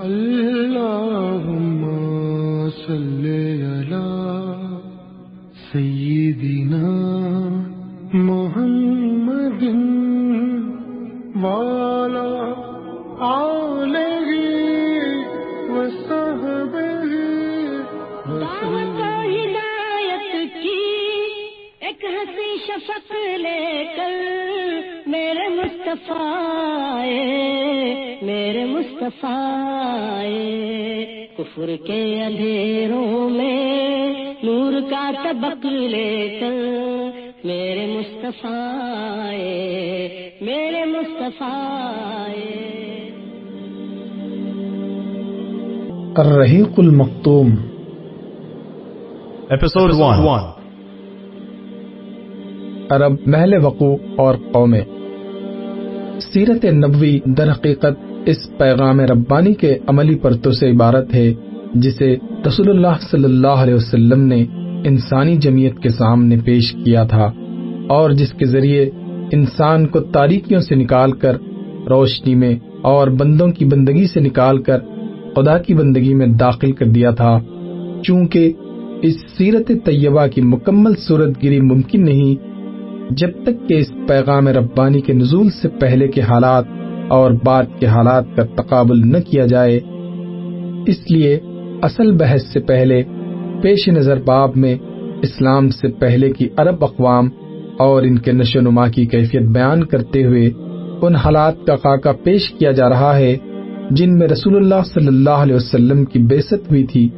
اللهم صل على سيدنا محمد وعلى آله وصحبه دعوت و ہدایت کی ایک ہنسی شفق لے کر میرے مصطفیٰ میرے مصطفیٰ آئے۔ کفر کے اندھیروں میں نور کا طبق لے کر میرے مصطفیٰ میرے مصطفیٰ۔ الرحیق المختوم Episode 1. عرب محل وقوع اور قومیں سیرت نبوی در حقیقت اس پیغام ربانی کے عملی پرتوں سے عبارت ہے، جسے رسول اللہ صلی اللہ علیہ وسلم نے انسانی جمعیت کے سامنے پیش کیا تھا، اور جس کے ذریعے انسان کو تاریکیوں سے نکال کر، روشنی میں اور بندوں کی بندگی سے نکال کر خدا کی بندگی میں داخل کر دیا تھا۔ چونکہ اس سیرت طیبہ کی مکمل صورت گری ممکن نہیں، جب تک کہ اس پیغام ربانی کے نزول سے پہلے کے حالات اور بعد کے حالات کا تقابل نہ کیا جائے۔ اس لیے اصل بحث سے پہلے پیش نظر باب میں اسلام سے پہلے کی عرب اقوام اور ان کے نشو نما کی کیفیت بیان کرتے ہوئے ان حالات کا خاکہ پیش کیا جا رہا ہے، جن میں رسول اللہ صلی اللہ علیہ وسلم کی بیست ہوئی تھی۔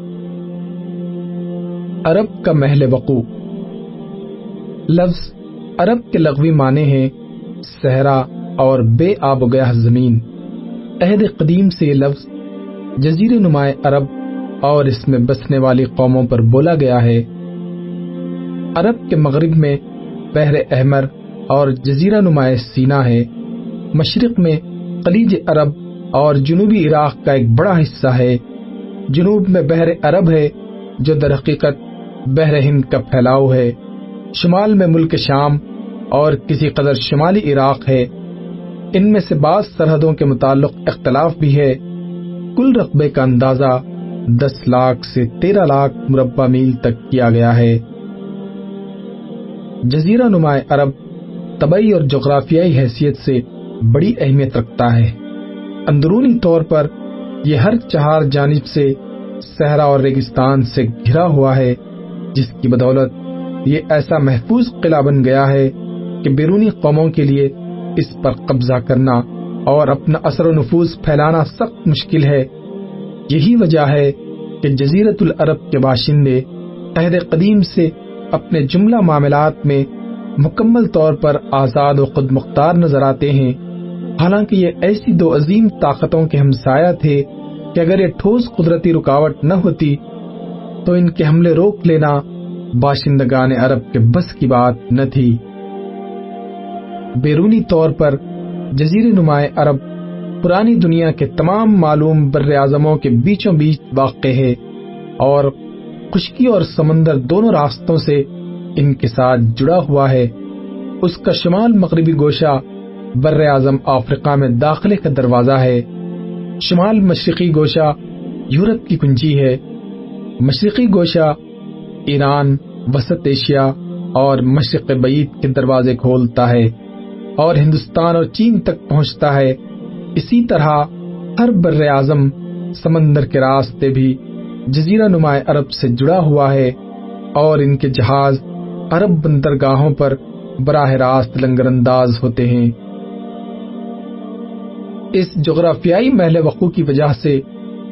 عرب کا محل وقوع۔ لفظ عرب کے لغوی معنی ہیں صحرا اور بے آب و گیا زمین۔ عہد قدیم سے یہ لفظ جزیر نمائے عرب اور اس میں بسنے والی قوموں پر بولا گیا ہے۔ عرب کے مغرب میں بحر احمر اور جزیرہ نمائے سینا ہے۔ مشرق میں خلیج عرب اور جنوبی عراق کا ایک بڑا حصہ ہے۔ جنوب میں بحر عرب ہے، جو در حقیقت بحر ہند کا پھیلاؤ ہے۔ شمال میں ملک شام اور کسی قدر شمالی عراق ہے۔ ان میں سے بعض سرحدوں کے متعلق اختلاف بھی ہے۔ کل رقبے کا اندازہ دس لاکھ سے تیرہ لاکھ مربع میل تک کیا گیا ہے۔ جزیرہ نمائے عرب طبعی اور جغرافیائی حیثیت سے بڑی اہمیت رکھتا ہے۔ اندرونی طور پر یہ ہر چہار جانب سے صحرا اور ریگستان سے گھرا ہوا ہے، جس کی بدولت یہ ایسا محفوظ قلعہ بن گیا ہے کہ بیرونی قوموں کے لیے اس پر قبضہ کرنا اور اپنا اثر و نفوذ پھیلانا سخت مشکل ہے۔ یہی وجہ ہے کہ جزیرت العرب کے باشندے عہد قدیم سے اپنے جملہ معاملات میں مکمل طور پر آزاد و خود مختار نظر آتے ہیں۔ حالانکہ یہ ایسی دو عظیم طاقتوں کے ہمسایہ تھے کہ اگر یہ ٹھوس قدرتی رکاوٹ نہ ہوتی تو ان کے حملے روک لینا باشندگان عرب کے بس کی بات نہ تھی۔ بیرونی طور پر جزیر نمائے عرب پرانی دنیا کے تمام معلوم بر اعظموں کے بیچوں بیچ واقع ہے اور خشکی اور سمندر دونوں راستوں سے ان کے ساتھ جڑا ہوا ہے۔ اس کا شمال مغربی گوشہ بر اعظم افریقہ میں داخلے کا دروازہ ہے۔ شمال مشرقی گوشہ یورپ کی کنجی ہے۔ مشرقی گوشہ ایران، وسط ایشیا اور مشرق بعید کے دروازے کھولتا ہے۔ اور ہندوستان اور چین تک پہنچتا ہے، اسی طرح ہر بر اعظم سمندر کے راستے بھی جزیرہ نمائے عرب سے جڑا ہوا ہے اور ان کے جہاز عرب بندرگاہوں پر براہ راست لنگر انداز ہوتے ہیں۔ اس جغرافیائی محل وقوع کی وجہ سے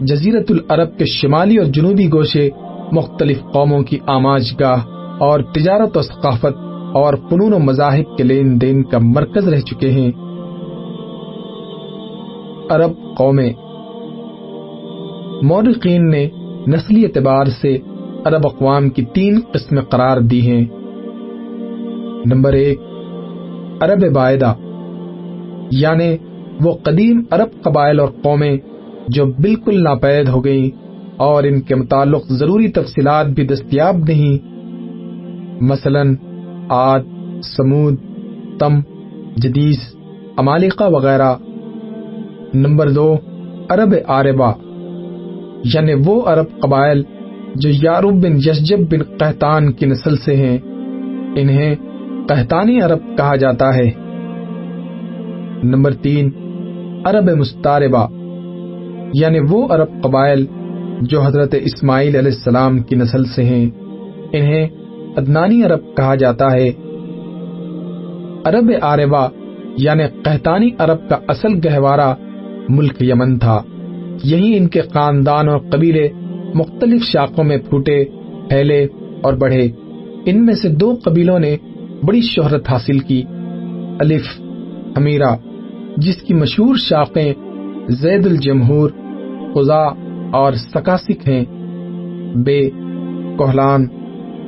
جزیرت العرب کے شمالی اور جنوبی گوشے مختلف قوموں کی آماج گاہ اور تجارت و ثقافت اور فنون و مذاہب کے لین دین کا مرکز رہ چکے ہیں۔ عرب قومیں۔ مورخین نے نسلی اعتبار سے عرب اقوام کی تین قسمیں قرار دی ہیں۔ نمبر ایک، عرب باعدہ یعنی وہ قدیم عرب قبائل اور قومیں جو بالکل ناپید ہو گئیں اور ان کے متعلق ضروری تفصیلات بھی دستیاب نہیں۔ مثلا آد، سمود، تم، جدیس، امالقہ وغیرہ۔ نمبر دو، عرب عربہ یعنی وہ عرب قبائل جو یاروب بن یشجب بن قہتان کی نسل سے ہیں، انہیں قہتانی عرب کہا جاتا ہے۔ نمبر تین، عرب مستاربہ یعنی وہ عرب قبائل جو حضرت اسماعیل علیہ السلام کی نسل سے ہیں، انہیں ادنانی عرب کہا جاتا ہے۔ عرب آربا یعنی قہتانی عرب کا اصل گہوارہ ملک یمن تھا۔ یہی ان کے خاندان اور قبیلے مختلف شاخوں میں پھوٹے، پھیلے اور بڑھے۔ ان میں سے دو قبیلوں نے بڑی شہرت حاصل کی، الف، حمیرہ، جس کی مشہور شاخیں زید الجمہور خزا اور سکاسک ہیں۔ بے کوہلان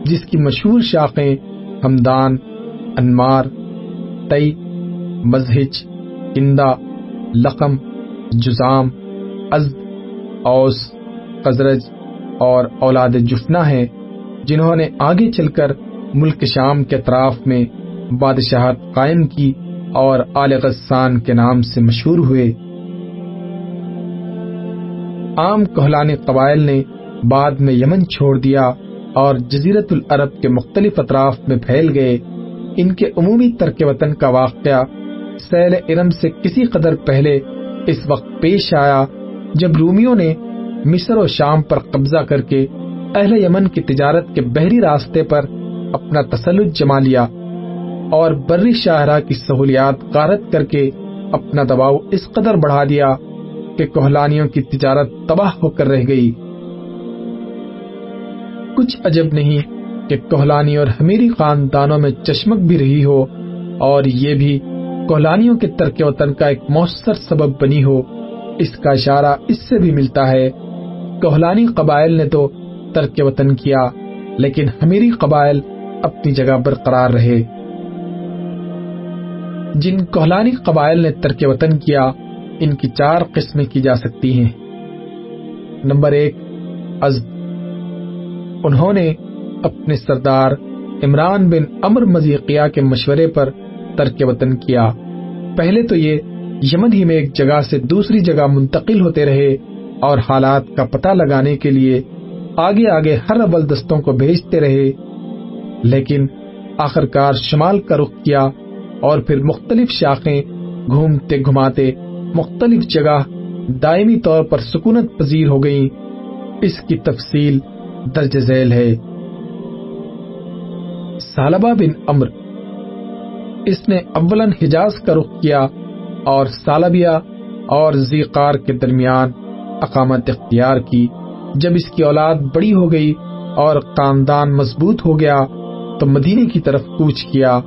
جس کی مشہور شاخیں ہمدان انمار تئی مزہج کندا لقم، جزام ازد اوس، قزرج اور اولاد جفنا ہیں، جنہوں نے آگے چل کر ملک شام کے اطراف میں بادشاہت قائم کی اور آل غسان کے نام سے مشہور ہوئے۔ عام کوہلانی قبائل نے بعد میں یمن چھوڑ دیا۔ اور جزیرت العرب کے مختلف اطراف میں پھیل گئے۔ ان کے عمومی ترک وطن کا واقعہ سیل ارم سے کسی قدر پہلے اس وقت پیش آیا جب رومیوں نے مصر و شام پر قبضہ کر کے اہل یمن کی تجارت کے بحری راستے پر اپنا تسلط جما لیا اور بری شاہراہ کی سہولیات غارت کر کے اپنا دباؤ اس قدر بڑھا دیا کہ کوہلانیوں کی تجارت تباہ ہو کر رہ گئی۔ کچھ عجب نہیں کہ کوہلانی اور ہمیری خاندانوں میں چشمک بھی رہی ہو اور یہ بھی کوہلانیوں کے ترک وطن کا ایک مؤثر سبب بنی ہو۔ اس کا اشارہ اس سے بھی ملتا ہے۔ کوہلانی قبائل نے تو ترک وطن کیا، لیکن ہمیری قبائل اپنی جگہ برقرار رہے۔ جن کوہلانی قبائل نے ترک وطن کیا، ان کی چار قسمیں کی جا سکتی ہیں۔ نمبر ایک عزب انہوں نے اپنے سردار عمران بن امر مزیقیہ کے مشورے پر ترک وطن کیا۔ پہلے تو یہ یمن ہی میں ایک جگہ سے دوسری جگہ منتقل ہوتے رہے اور حالات کا پتہ لگانے کے لیے آگے آگے ہر ابل دستوں کو بھیجتے رہے، لیکن آخر کار شمال کا رخ کیا اور پھر مختلف شاخیں گھومتے گھماتے مختلف جگہ دائمی طور پر سکونت پذیر ہو گئیں۔ اس کی تفصیل درج ذیل ہے۔ سالبہ بن امر اس نے اولن حجاز کا رخ کیا اور سالبیا اور زیقار کے درمیان اقامت اختیار کی۔ جب اس کی اولاد بڑی ہو گئی اور خاندان مضبوط ہو گیا تو مدینے کی طرف کوچ کیا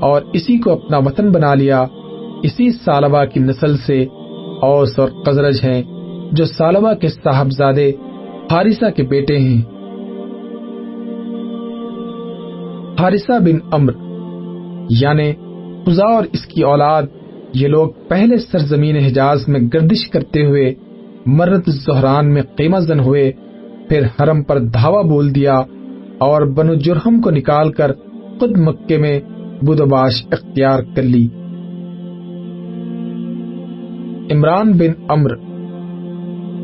اور اسی کو اپنا وطن بنا لیا۔ اسی سالبہ کی نسل سے اوس اور قزرج ہیں جو سالبہ کے صاحبزادے حارثہ کے بیٹے ہیں۔ حارثہ بن امر یعنی خزا اور اس کی اولاد، یہ لوگ پہلے سرزمین حجاز میں گردش کرتے ہوئے مرت زہران میں قیمہ زن ہوئے، پھر حرم پر دھاوا بول دیا اور بنو جرہم کو نکال کر خود مکے میں بدوباش اختیار کر لی۔ عمران بن امر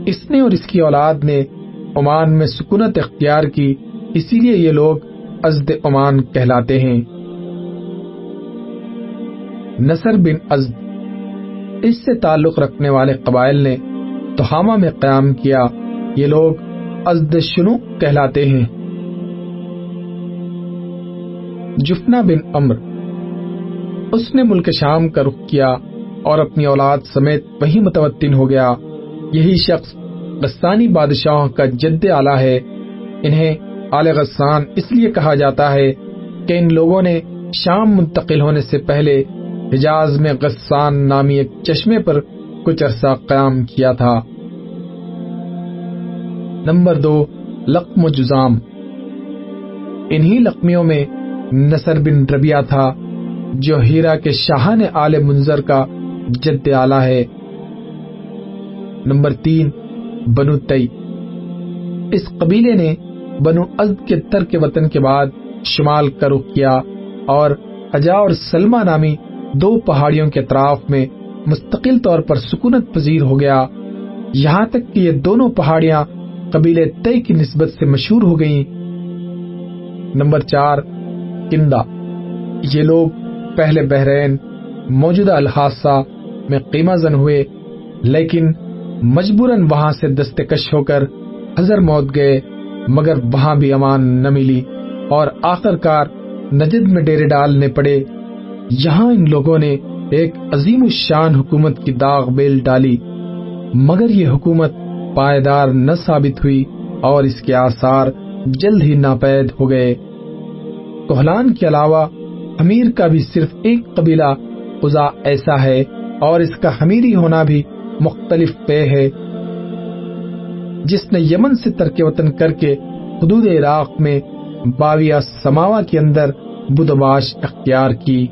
اس نے اور اس کی اولاد نے عمان میں سکونت اختیار کی، اسی لیے یہ لوگ ازد عمان کہلاتے ہیں۔ نصر بن ازد اس سے تعلق رکھنے والے قبائل نے توہامہ میں قیام کیا۔ یہ لوگ ازد شنو کہلاتے ہیں۔ جفنا بن امر اس نے ملک شام کا رخ کیا اور اپنی اولاد سمیت وہی متوطن ہو گیا۔ یہی شخص غسانی بادشاہوں کا جد آلہ ہے۔ انہیں آل غسان اس لیے کہا جاتا ہے کہ ان لوگوں نے شام منتقل ہونے سے پہلے حجاز میں غسان نامی ایک چشمے پر کچھ عرصہ قیام کیا تھا۔ نمبر دو، لقم و جزام۔ انہی لقمیوں میں نصر بن ربیہ تھا، جو ہیرا کے شاہان آل منظر کا جد آلہ ہے۔ نمبر تین بنو تئی۔ اس قبیلے نے بنو ازد کے ترک وطن کے بعد شمال کا رخ کیا اور اجا اور سلما نامی دو پہاڑیوں کے اطراف میں مستقل طور پر سکونت پذیر ہو گیا۔ یہاں تک کہ یہ دونوں پہاڑیاں قبیلے طے کی نسبت سے مشہور ہو گئیں۔ نمبر چار کندا یہ لوگ پہلے بحرین، موجودہ الحاصہ میں قیمہ زن ہوئے، لیکن مجبوراً وہاں سے دستکش ہو کر حضر موت گئے، مگر وہاں بھی امان نہ ملی اور آخر کار نجد میں ڈیرے ڈالنے پڑے۔ یہاں ان لوگوں نے ایک عظیم الشان حکومت کی داغ بیل ڈالی، مگر یہ حکومت پائیدار نہ ثابت ہوئی اور اس کے آثار جلد ہی ناپید ہو گئے۔ کوہلان کے علاوہ امیر کا بھی صرف ایک قبیلہ قزا ایسا ہے اور اس کا حمیری ہونا بھی مختلف پے ہے۔ جس نے یمن سے ترک وطن کر کے حدود عراق میں باویہ سماوا کے اندر بدواش اختیار کی۔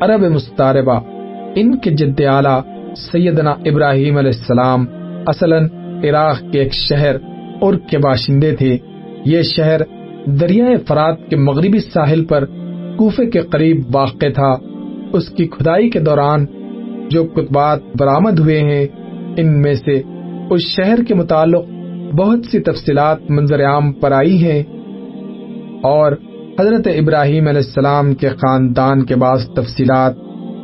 عرب مستاربہ ان کے جد اعلی سیدنا ابراہیم علیہ السلام اصلاً عراق کے ایک شہر اور کے باشندے تھے۔ یہ شہر دریائے فرات کے مغربی ساحل پر کوفے کے قریب واقع تھا۔ اس کی کھدائی کے دوران جو کتبات برآمد ہوئے ہیں، ان میں سے اس شہر کے متعلق بہت سی تفصیلات منظر عام پر آئی ہیں اور حضرت ابراہیم علیہ السلام کے خاندان کے بعض تفصیلات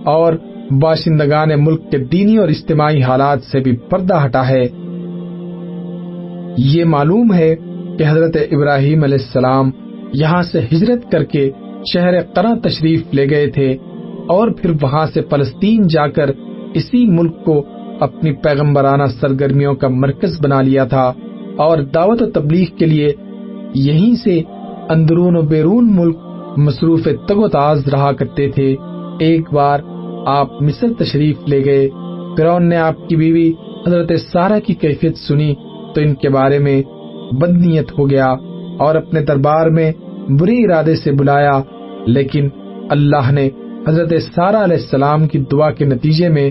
اور باشندگان ملک کے دینی اور اجتماعی حالات سے بھی پردہ ہٹا ہے۔ یہ معلوم ہے کہ حضرت ابراہیم علیہ السلام یہاں سے ہجرت کر کے شہر قرا تشریف لے گئے تھے۔ اور پھر وہاں سے فلسطین جا کر اسی ملک کو اپنی پیغمبرانہ سرگرمیوں کا مرکز بنا لیا تھا اور دعوت و تبلیغ کے لیے یہیں سے اندرون و بیرون ملک مصروف تگ و تاز رہا کرتے تھے۔ ایک بار آپ مصر تشریف لے گئے۔ فرعون نے آپ کی بیوی حضرت سارا کی کیفیت سنی تو ان کے بارے میں بدنیت ہو گیا اور اپنے دربار میں برے ارادے سے بلایا، لیکن اللہ نے حضرت سارا علیہ السلام کی دعا کے نتیجے میں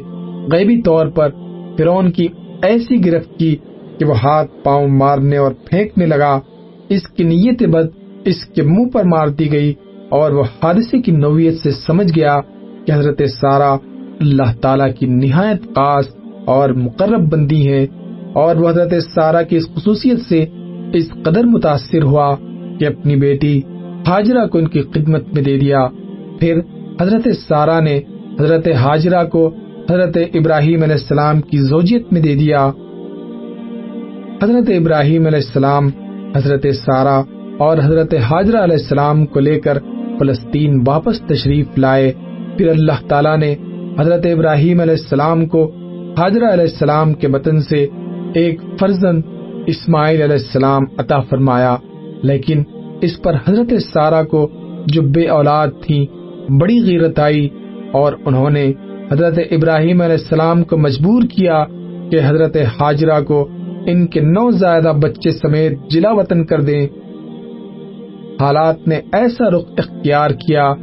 غیبی طور پر فرعون کی ایسی گرفت کی کہ وہ ہاتھ پاؤں مارنے اور پھینکنے لگا، اس کی نیت بد اس کے منہ پر مار دی گئی اور وہ حادثے کی نوعیت سے سمجھ گیا کہ حضرت سارا اللہ تعالی کی نہایت خاص اور مقرب بندی ہے اور وہ حضرت سارا کی اس خصوصیت سے اس قدر متاثر ہوا کہ اپنی بیٹی حاجرہ کو ان کی خدمت میں دے دیا۔ پھر حضرت سارا نے حضرت حاجرہ کو حضرت ابراہیم علیہ السلام کی زوجیت میں دے دیا۔ حضرت ابراہیم علیہ السلام، حضرت سارا اور حضرت حاجرہ علیہ السلام کو لے کر فلسطین واپس تشریف لائے۔ پھر اللہ تعالیٰ نے حضرت ابراہیم علیہ السلام کو حاجرہ علیہ السلام کے وطن سے ایک فرزند اسماعیل علیہ السلام عطا فرمایا، لیکن اس پر حضرت سارا کو جو بے اولاد تھی بڑی غیرت آئی اور انہوں نے حضرت ابراہیم علیہ السلام کو مجبور کیا کہ حضرت حاجرہ کو ان کے نو زائدہ بچے سمیت جلا وطن کر دیں۔ حالات نے ایسا رخ اختیار کیا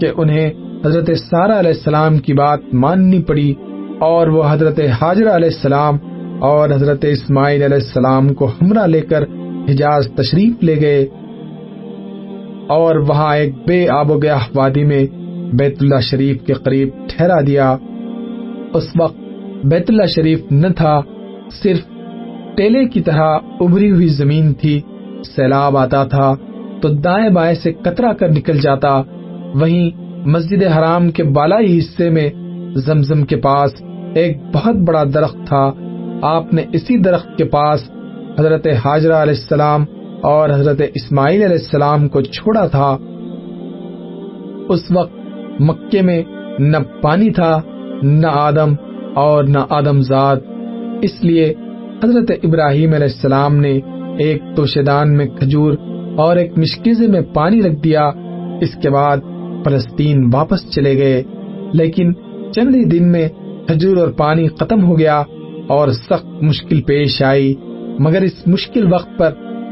کہ انہیں حضرت سارا علیہ السلام کی بات ماننی پڑی اور وہ حضرت حاجرہ علیہ السلام اور حضرت اسماعیل علیہ السلام کو ہمراہ لے کر حجاز تشریف لے گئے۔ اور وہاں ایک بے آب و گیا وادی میں بیت اللہ شریف کے قریب ٹھہرا دیا۔ اس وقت بیت اللہ شریف نہ تھا، صرف ٹیلے کی طرح ابری ہوئی زمین تھی۔ سیلاب آتا تھا تو دائیں بائیں سے کترا کر نکل جاتا۔ وہیں مسجد حرام کے بالائی حصے میں زمزم کے پاس ایک بہت بڑا درخت تھا۔ آپ نے اسی درخت کے پاس حضرت حاجرہ علیہ السلام اور حضرت اسماعیل علیہ السلام کو چھوڑا تھا۔ اس وقت مکے میں نہ پانی تھا، نہ آدم اور نہ آدم زاد اس لیے حضرت ابراہیم علیہ السلام نے ایک توشیدان میں کھجور اور ایک مشکیزے میں پانی رکھ دیا۔ اس کے بعد فلسطین واپس چلے گئے۔ لیکن چند ہی دن میں کھجور اور پانی ختم ہو گیا اور سخت مشکل پیش آئی۔ مگر اس مشکل وقت پر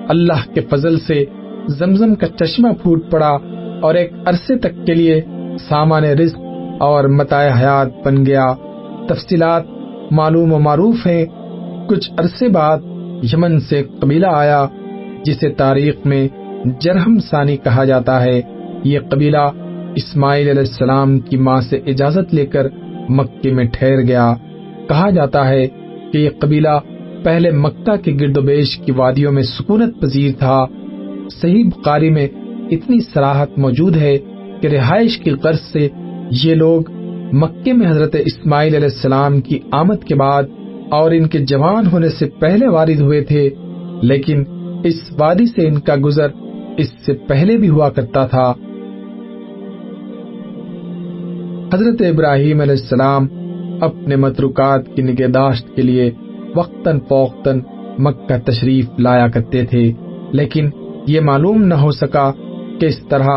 اللہ کے فضل سے زمزم کا چشمہ پھوٹ پڑا اور ایک عرصے تک کے لیے سامان رزق اور متاع حیات بن گیا۔ تفصیلات معلوم و معروف ہیں۔ کچھ عرصے بعد یمن سے قبیلہ آیا جسے تاریخ میں جرہم ثانی کہا جاتا ہے۔ یہ قبیلہ اسماعیل علیہ السلام کی ماں سے اجازت لے کر مکے میں ٹھہر گیا۔ کہا جاتا ہے کہ یہ قبیلہ پہلے مکہ کے گرد و بیش کی وادیوں میں سکونت پذیر تھا، صحیح بخاری میں اتنی سراحت موجود ہے کہ رہائش کی غرض سے یہ لوگ مکے میں حضرت اسماعیل علیہ السلام کی آمد کے بعد اور ان کے جوان ہونے سے پہلے وارد ہوئے تھے، لیکن اس وادی سے ان کا گزر اس سے پہلے بھی ہوا کرتا تھا۔ حضرت ابراہیم علیہ السلام اپنے متروکات کی نگہداشت کے لیے وقتاً فوقتاً مکہ تشریف لایا کرتے تھے، لیکن یہ معلوم نہ ہو سکا کہ اس طرح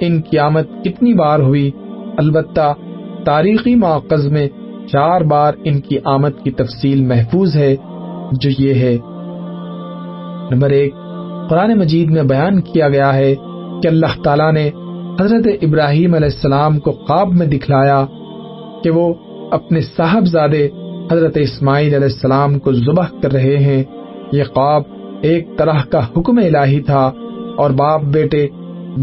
ان کی آمد کتنی بار ہوئی۔ البتہ تاریخی ماخذ میں چار بار ان کی آمد کی تفصیل محفوظ ہے، جو یہ ہے۔ نمبر ایک، قرآن مجید میں بیان کیا گیا ہے کہ اللہ تعالیٰ نے حضرت ابراہیم علیہ السلام کو خواب میں دکھلایا کہ وہ اپنے صاحبزادے حضرت اسماعیل علیہ السلام کو ذبح کر رہے ہیں، یہ خواب ایک طرح کا حکم الہی تھا اور باپ بیٹے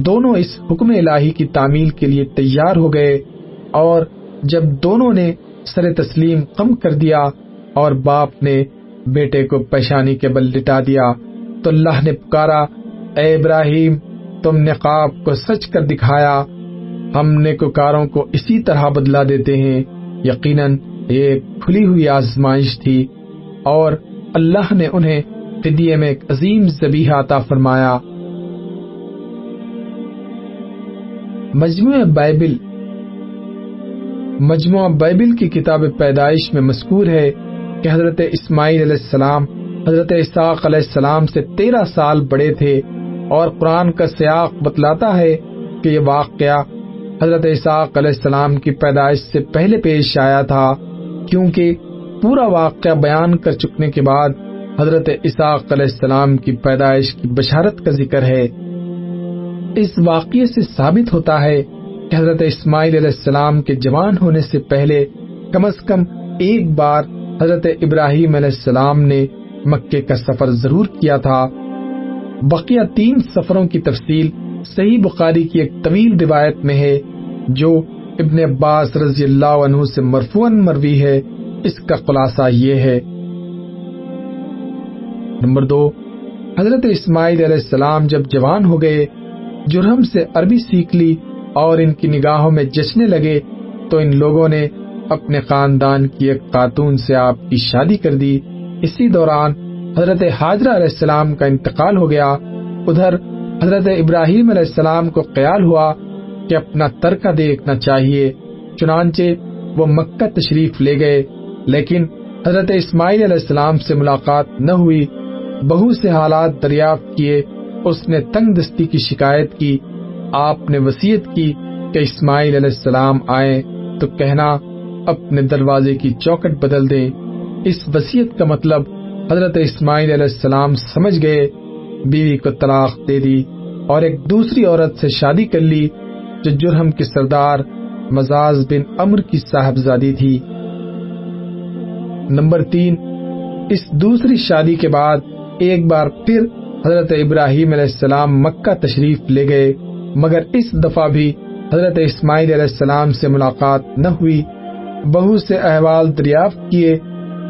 دونوں اس حکم الہی کی تعمیل کے لیے تیار ہو گئے اور جب دونوں نے سر تسلیم کم کر دیا اور باپ نے بیٹے کو پیشانی کے بل لٹا دیا، تو اللہ نے پکارا، اے ابراہیم، تم نے خواب کو سچ کر دکھایا، ہم نے کاروں کو اسی طرح بدلا دیتے ہیں، یقیناً ایک کھلی ہوئی آزمائش تھی اور اللہ نے انہیں فدیے میں ایک عظیم زبیح عطا فرمایا۔ مجموعہ بائبل مجموعہ بائبل کی کتاب پیدائش میں مذکور ہے کہ حضرت اسماعیل علیہ السلام، حضرت اساق علیہ السلام سے تیرہ سال بڑے تھے اور قرآن کا سیاق بتلاتا ہے کہ یہ واقعہ حضرت اساق علیہ السلام کی پیدائش سے پہلے پیش آیا تھا۔ کیونکہ پورا واقعہ بیان کر چکنے کے بعد حضرت اساق علیہ السلام کی پیدائش کی بشارت کا ذکر ہے۔ اس واقعے سے ثابت ہوتا ہے کہ حضرت اسماعیل علیہ السلام کے جوان ہونے سے پہلے کم از کم ایک بار حضرت ابراہیم علیہ السلام نے مکے کا سفر ضرور کیا تھا۔ بقیہ تین سفروں کی تفصیل صحیح بخاری کی ایک طویل روایت میں ہے جو ابن عباس رضی اللہ عنہ سے مرفون مروی ہے۔ اس کا خلاصہ یہ ہے۔ نمبر دو، حضرت اسماعیل علیہ السلام جب جوان ہو گئے، جرہم سے عربی سیکھ لی اور ان کی نگاہوں میں جچنے لگے، تو ان لوگوں نے اپنے خاندان کی ایک خاتون سے آپ کی شادی کر دی۔ اسی دوران حضرت حاضرہ علیہ السلام کا انتقال ہو گیا۔ ادھر حضرت ابراہیم علیہ السلام کو خیال ہوا کہ اپنا ترکہ دیکھنا چاہیے، چنانچہ وہ مکہ تشریف لے گئے، لیکن حضرت اسماعیل علیہ السلام سے ملاقات نہ ہوئی۔ بہو سے حالات دریافت کیے، اس نے تنگ دستی کی شکایت کی۔ آپ نے وسیعت کی کہ اسماعیل علیہ السلام آئے تو کہنا، اپنے دروازے کی چوکٹ بدل دیں۔ اس وسیعت کا مطلب حضرت اسماعیل علیہ السلام سمجھ گئے، بیوی کو طلاق دے دی اور ایک دوسری عورت سے شادی کر لی۔ جو جرہم کی سردار مزاز بن امر کی صاحبزادی تھی۔ نمبر تین، اس دوسری شادی کے بعد ایک بار پھر حضرت ابراہیم علیہ السلام مکہ تشریف لے گئے، مگر اس دفعہ بھی حضرت اسماعیل علیہ السلام سے ملاقات نہ ہوئی۔ بہو سے احوال دریافت کیے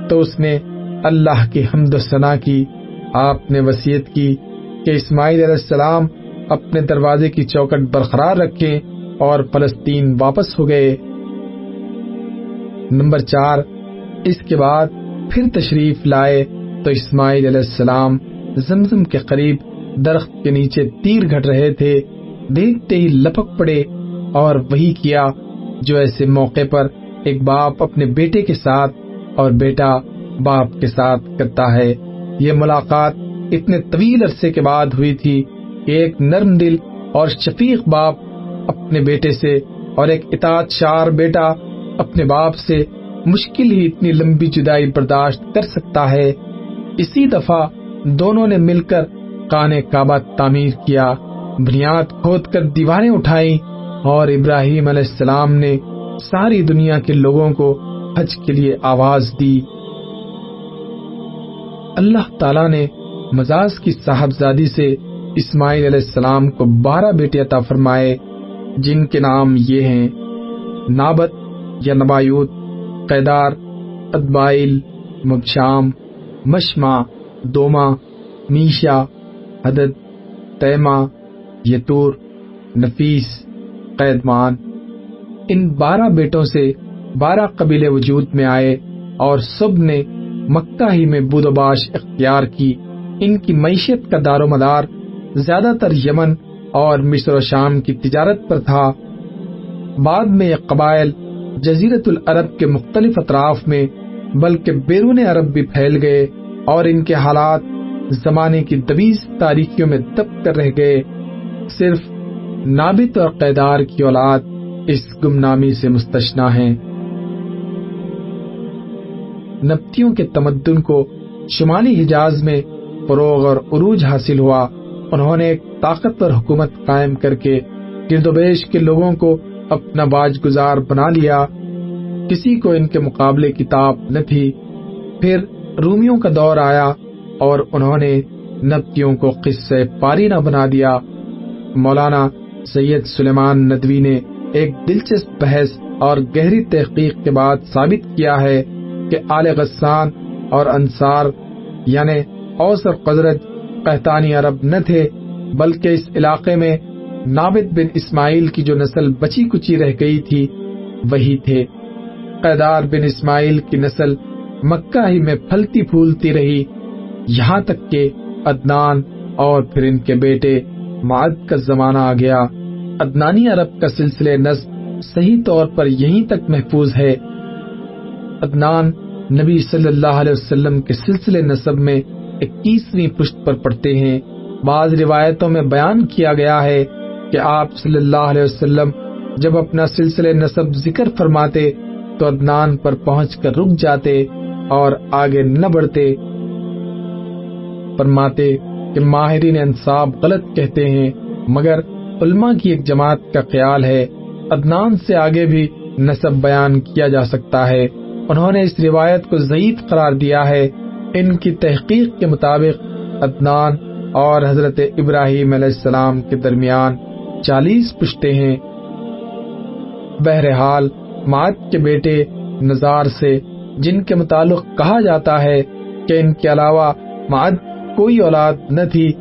تو اس نے اللہ کی حمد و ثنا کی، آپ نے وسیعت کی کہ اسماعیل علیہ السلام اپنے دروازے کی چوکٹ برقرار رکھیں اور فلسطین واپس ہو گئے۔ نمبر چار، اس کے بعد پھر تشریف لائے تو اسماعیل علیہ السلام زمزم کے قریب درخت کے نیچے تیر گھٹ رہے تھے۔ دیکھتے ہی لپک پڑے اور وہی کیا جو ایسے موقع پر ایک باپ اپنے بیٹے کے ساتھ اور بیٹا باپ کے ساتھ کرتا ہے۔ یہ ملاقات اتنے طویل عرصے کے بعد ہوئی تھی ایک نرم دل اور شفیق باپ اپنے بیٹے سے اور ایک اطاعت شار بیٹا اپنے باپ سے مشکل ہی اتنی لمبی جدائی برداشت کر سکتا ہے۔ اسی دفعہ دونوں نے مل کر کانے کعبہ تعمیر کیا۔ بنیاد کھود کر دیواریں اٹھائی اور ابراہیم علیہ السلام نے ساری دنیا کے لوگوں کو حج کے لیے آواز دی۔ اللہ تعالیٰ نے مزاج کی صاحبزادی سے اسماعیل علیہ السلام کو بارہ بیٹے عطا فرمائے، جن کے نام یہ ہیں، نابت یا نبایوت، قیدار ادبائل مبشام مشما دوما، میشا، حدد، تیما، یتور، نفیس، قیدمان۔ ان بارہ بیٹوں سے بارہ قبیلے وجود میں آئے اور سب نے مکہ ہی میں بود و باش اختیار کی۔ ان کی معیشت کا دار و مدار زیادہ تر یمن اور مصر و شام کی تجارت پر تھا۔ بعد میں یہ قبائل جزیرت العرب کے مختلف اطراف میں، بلکہ بیرون عرب بھی پھیل گئے اور ان کے حالات زمانے کی دبیز تاریخیوں میں دب کر رہ گئے۔ صرف نابت اور قیدار کی اولاد اس گمنامی سے مستشنا ہیں۔ نبتیوں کے تمدن کو شمالی حجاز میں فروغ اور عروج حاصل ہوا۔ انہوں نے ایک طاقتور حکومت قائم کر کے گرد و بیش کے لوگوں کو اپنا باج گزار بنا لیا۔ کسی کو ان کے مقابلے کتاب نہ تھی۔ پھر رومیوں کا دور آیا اور انہوں نے نبتیوں کو قصے پاری نہ بنا دیا۔ مولانا سید سلیمان ندوی نے ایک دلچسپ بحث اور گہری تحقیق کے بعد ثابت کیا ہے کہ آل غسان اور انصار یعنی اوس اور قدرت قحطانی عرب نہ تھے، بلکہ اس علاقے میں نابد بن اسماعیل کی جو نسل بچی کچی رہ گئی تھی، وہی تھے۔ قیدار بن اسماعیل کی نسل مکہ ہی میں پھلتی پھولتی رہی۔ یہاں تک کہ ادنان اور پھر ان کے بیٹے معد کا زمانہ آ گیا۔ ادنانی عرب کا سلسلے نصب صحیح طور پر یہیں تک محفوظ ہے۔ ادنان نبی صلی اللہ علیہ وسلم کے سلسلے نصب میں اکیسویں پشت پر پڑتے ہیں۔ بعض روایتوں میں بیان کیا گیا ہے کہ آپ صلی اللہ علیہ وسلم جب اپنا سلسلے نصب ذکر فرماتے تو ادنان پر پہنچ کر رک جاتے اور آگے نہ بڑھتے۔ فرماتے کہ ماہرین انصاب غلط کہتے ہیں، مگر علماء کی ایک جماعت کا خیال ہے ادنان سے آگے بھی نصب بیان کیا جا سکتا ہے۔ انہوں نے اس روایت کو ضعیف قرار دیا ہے ان کی تحقیق کے مطابق ادنان اور حضرت ابراہیم علیہ السلام کے درمیان چالیس پشتے ہیں۔ بہرحال مات کے بیٹے نظار سے جن کے متعلق کہا جاتا ہے کہ ان کے علاوہ ماد کوئی اولاد نہ تھی،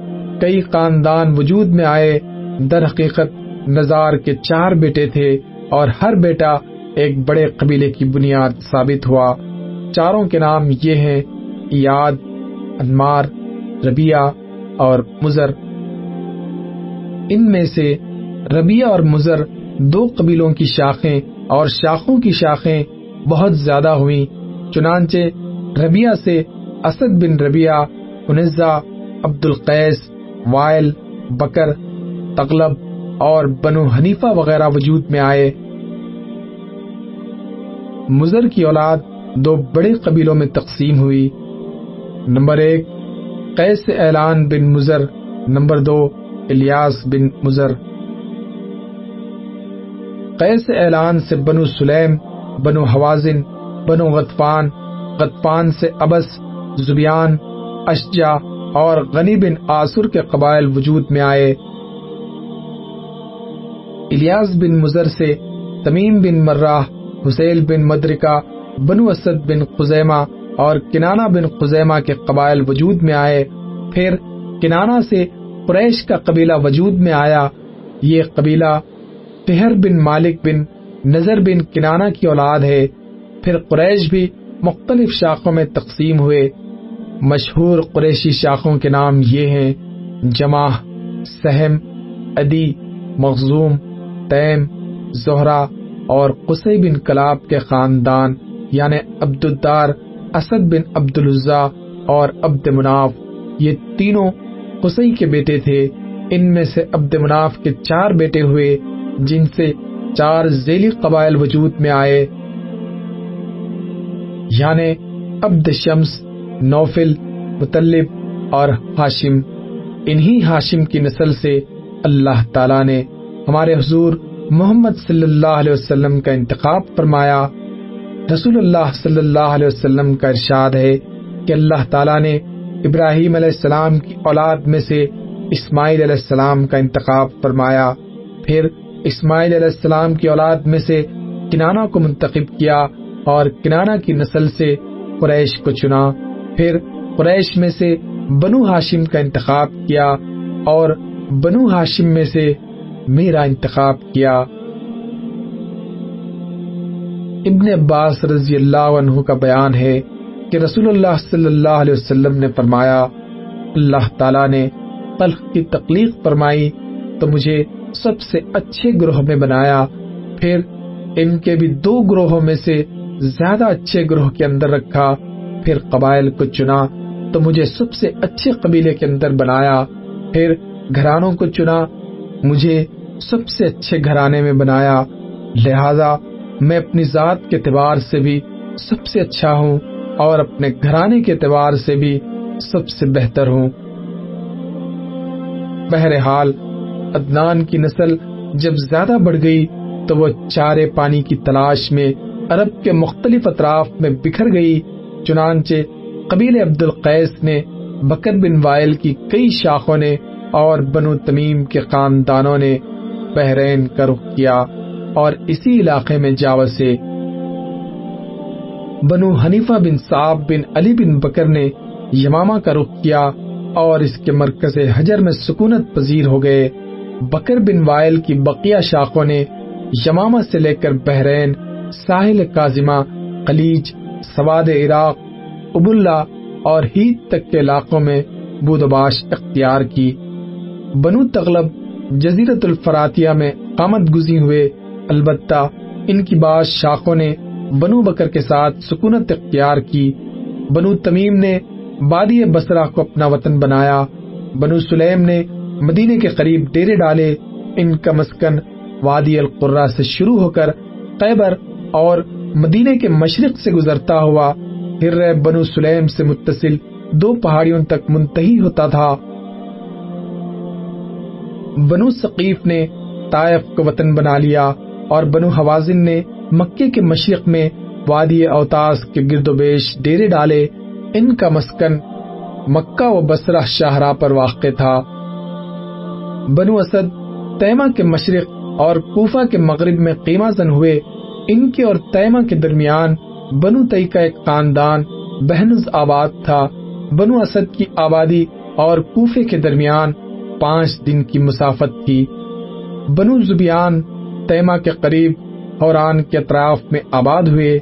کئی خاندان وجود میں آئے۔ در حقیقت نظار کے چار بیٹے تھے اور ہر بیٹا ایک بڑے قبیلے کی بنیاد ثابت ہوا۔ چاروں کے نام یہ ہیں یاد انمار ربیہ اور مزر ان میں سے ربیہ اور مزر دو قبیلوں کی شاخیں اور شاخوں کی شاخیں بہت زیادہ ہوئی چنانچہ ربیہ سے اسد بن ربیہ انزا عبد القیس وائل، بکر، تغلب اور بنو حنیفہ وغیرہ وجود میں آئے۔ مزر کی اولاد دو بڑے قبیلوں میں تقسیم ہوئی۔ نمبر ایک، قیس اعلان بن مزر نمبر دو، الیاس بن مزر قیس اعلان سے بنو سلیم، بنو حوازن، بنو غطفان غطفان سے ابس، زبیان اشجا اور غنی بن آسر کے قبائل وجود میں آئے۔ الیاس بن مزر سے تمیم بن مرہ حسیل بن مدرکہ، بنو اسد بن خزیمہ اور کنانا بن خزیمہ کے قبائل وجود میں آئے۔ پھر کنانا سے قریش کا قبیلہ وجود میں آیا۔ یہ قبیلہ فہر بن مالک بن نظر بن کنانا کی اولاد ہے۔ پھر قریش بھی مختلف شاخوں میں تقسیم ہوئے۔ مشہور قریشی شاخوں کے نام یہ ہیں جمع سہم ادی مخزوم، تیم، زہرا اور قصی بن کلاب کے خاندان یعنی عبد الدار اسد بن عبد الزا اور عبد مناف، یہ تینوں قصی کے بیٹے تھے۔ ان میں سے عبد مناف کے چار بیٹے ہوئے، جن سے چار ذیلی قبائل وجود میں آئے۔ یعنی عبد شمس، نوفل مطلب اور ہاشم۔ انہی ہاشم کی نسل سے اللہ تعالی نے ہمارے حضور محمد صلی اللہ علیہ وسلم کا انتخاب فرمایا۔ رسول اللہ صلی اللہ علیہ وسلم کا ارشاد ہے کہ اللہ تعالیٰ نے ابراہیم علیہ السلام کی اولاد میں سے اسماعیل علیہ السلام کا انتخاب فرمایا پھر اسماعیل علیہ السلام کی اولاد میں سے کنانا کو منتخب کیا اور کنانا کی نسل سے قریش کو چنا پھر قریش میں سے بنو ہاشم کا انتخاب کیا اور بنو ہاشم میں سے میرا انتخاب کیا ابن عباس رضی اللہ عنہ کا بیان ہے کہ رسول اللہ صلی اللہ علیہ وسلم نے فرمایا، اللہ تعالیٰ نے تلخ کی تکلیف فرمائی تو مجھے سب سے اچھے گروہ میں بنایا، پھر ان کے بھی دو گروہوں میں سے زیادہ اچھے گروہ کے اندر رکھا، پھر قبائل کو چنا تو مجھے سب سے اچھے قبیلے کے اندر بنایا، پھر گھرانوں کو چنا، مجھے سب سے اچھے گھرانے میں بنایا، لہذا میں اپنی ذات کے اعتبار سے بھی سب سے اچھا ہوں اور اپنے گھرانے کے اعتبار سے بھی سب سے بہتر ہوں۔ بہرحال ادنان کی نسل جب زیادہ بڑھ گئی تو وہ چارے پانی کی تلاش میں عرب کے مختلف اطراف میں بکھر گئی، چنانچہ قبیل عبد القیس نے بکر بن وائل کی کئی شاخوں نے اور بنو تمیم کے خاندانوں نے بحرین کا رخ کیا۔ اور اسی علاقے میں جا بسے بنو حنیفہ بن صاحب بن علی بن بکر نے یمامہ کا رخ کیا اور اس کے مرکز حجر میں سکونت پذیر ہو گئے۔ بکر بن وائل کی بقیہ شاخوں نے یمامہ سے لے کر بحرین، ساحل کازمہ خلیج سواد عراق اب اور ہیت تک کے علاقوں میں بودباش اختیار کی۔ بنو تغلب جزیرت الفراتیہ میں قامت گزی ہوئے۔ البتہ ان کی بعض شاخوں نے بنو بکر کے ساتھ سکونت اختیار کی۔ بنو تمیم نے بادی بسرا کو اپنا وطن بنایا۔ بنو سلیم نے مدینے کے قریب ڈیرے ڈالے۔ ان کا مسکن وادی القرہ سے شروع ہو کر قیبر اور مدینے کے مشرق سے گزرتا ہوا ہر بنو سلیم سے متصل دو پہاڑیوں تک منتحی ہوتا تھا۔ بنو ثقیف نے طائف کو وطن بنا لیا۔ اور بنو حوازن نے مکے کے مشرق میں وادی اوتاس کے گرد و بیش ڈیرے ڈالے۔ ان کا مسکن مکہ و بسرہ شاہراہ پر واقع تھا۔ بنو اسد تیمہ کے مشرق اور کوفہ کے مغرب میں قیمہ زن ہوئے۔ ان کے اور تیمہ کے درمیان بنو تئی کا ایک خاندان بہنز آباد تھا۔ بنو اسد کی آبادی اور کوفے کے درمیان پانچ دن کی مسافت تھی۔ بنو زبیان تیمہ کے قریب حوران کے اطراف میں آباد ہوئے۔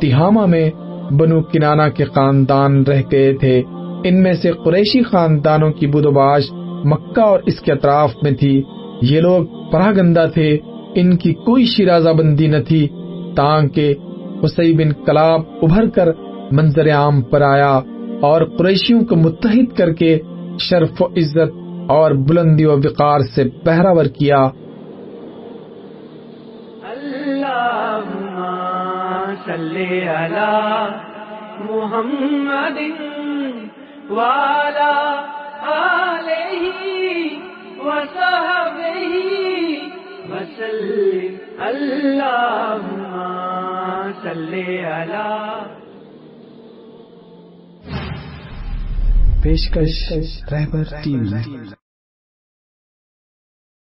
تہامہ میں بنو کنانا کے خاندان رہ گئے تھے۔ ان میں سے قریشی خاندانوں کی بدوباش مکہ اور اس کے اطراف میں تھی۔ یہ لوگ پراگندہ تھے۔ ان کی کوئی شرازہ بندی نہ تھی تاکہ حسی بن کلاب ابھر کر منظر عام پر آیا اور قریشیوں کو متحد کر کے شرف و عزت اور بلندی و وقار سے پہراور کیا۔ صلی علی محمد والا علیہ وصحبہ وسلم. اللہم صلی علی. پیشکش رہبر ٹیم.